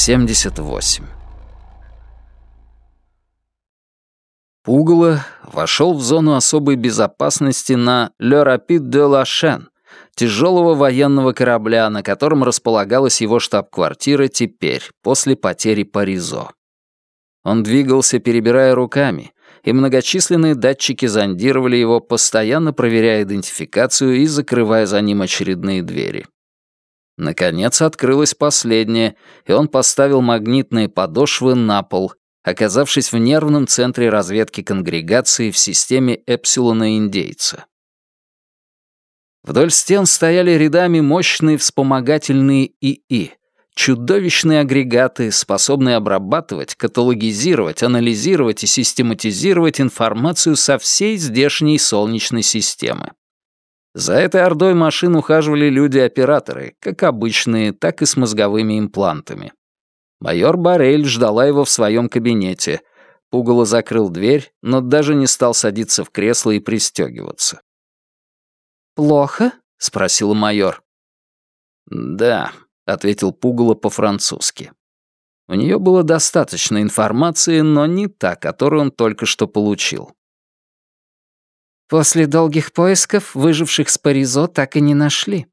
78. Пугало вошел в зону особой безопасности на «Le Rapide de la Chaîne», тяжелого военного корабля, на котором располагалась его штаб-квартира теперь, после потери Паризо. Он двигался, перебирая руками, и многочисленные датчики зондировали его, постоянно проверяя идентификацию и закрывая за ним очередные двери. Наконец открылась последняя, и он поставил магнитные подошвы на пол, оказавшись в нервном центре разведки конгрегации в системе Эпсилона-Индейца. Вдоль стен стояли рядами мощные вспомогательные ИИ, чудовищные агрегаты, способные обрабатывать, каталогизировать, анализировать и систематизировать информацию со всей здешней Солнечной системы. За этой ордой машин ухаживали люди-операторы, как обычные, так и с мозговыми имплантами. Майор Барель ждала его в своем кабинете. Пугало закрыл дверь, но даже не стал садиться в кресло и пристегиваться. «Плохо?» — спросила майор. «Да», — ответил Пугало по-французски. У нее было достаточно информации, но не та, которую он только что получил. После долгих поисков выживших с Паризо так и не нашли.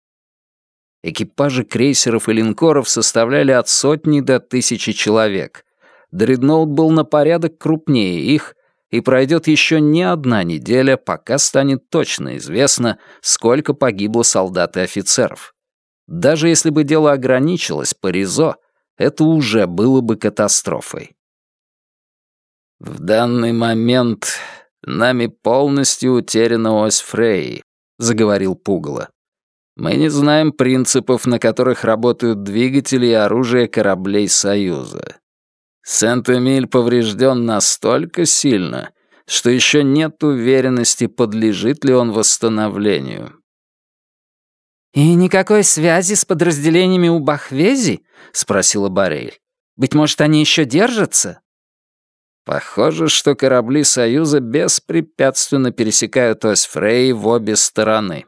Экипажи крейсеров и линкоров составляли от сотни до тысячи человек. Дредноут был на порядок крупнее их, и пройдет еще не одна неделя, пока станет точно известно, сколько погибло солдат и офицеров. Даже если бы дело ограничилось Паризо, это уже было бы катастрофой. В данный момент «Нами полностью утеряна ось Фрей», — заговорил Пугало. «Мы не знаем принципов, на которых работают двигатели и оружие кораблей Союза. Сент-Эмиль поврежден настолько сильно, что еще нет уверенности, подлежит ли он восстановлению». «И никакой связи с подразделениями у Бахвези?» — спросила Барель. «Быть может, они еще держатся?» Похоже, что корабли Союза беспрепятственно пересекают ось Фрей в обе стороны.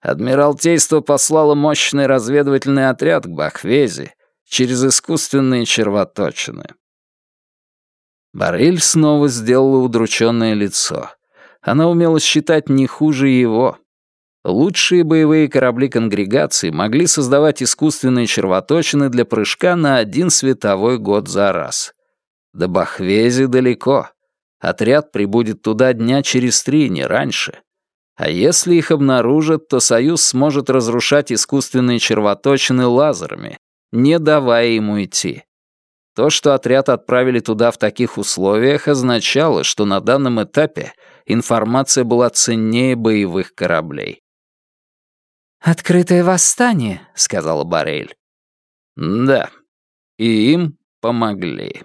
Адмиралтейство послало мощный разведывательный отряд к Бахвезе через искусственные червоточины. Барель снова сделала удрученное лицо. Она умела считать не хуже его. Лучшие боевые корабли конгрегации могли создавать искусственные червоточины для прыжка на один световой год за раз — до Бахвези далеко. Отряд прибудет туда дня через три, не раньше. А если их обнаружат, то Союз сможет разрушать искусственные червоточины лазерами, не давая ему идти. То, что отряд отправили туда в таких условиях, означало, что на данном этапе информация была ценнее боевых кораблей. «Открытое восстание», — сказала Барель. «Да, и им помогли».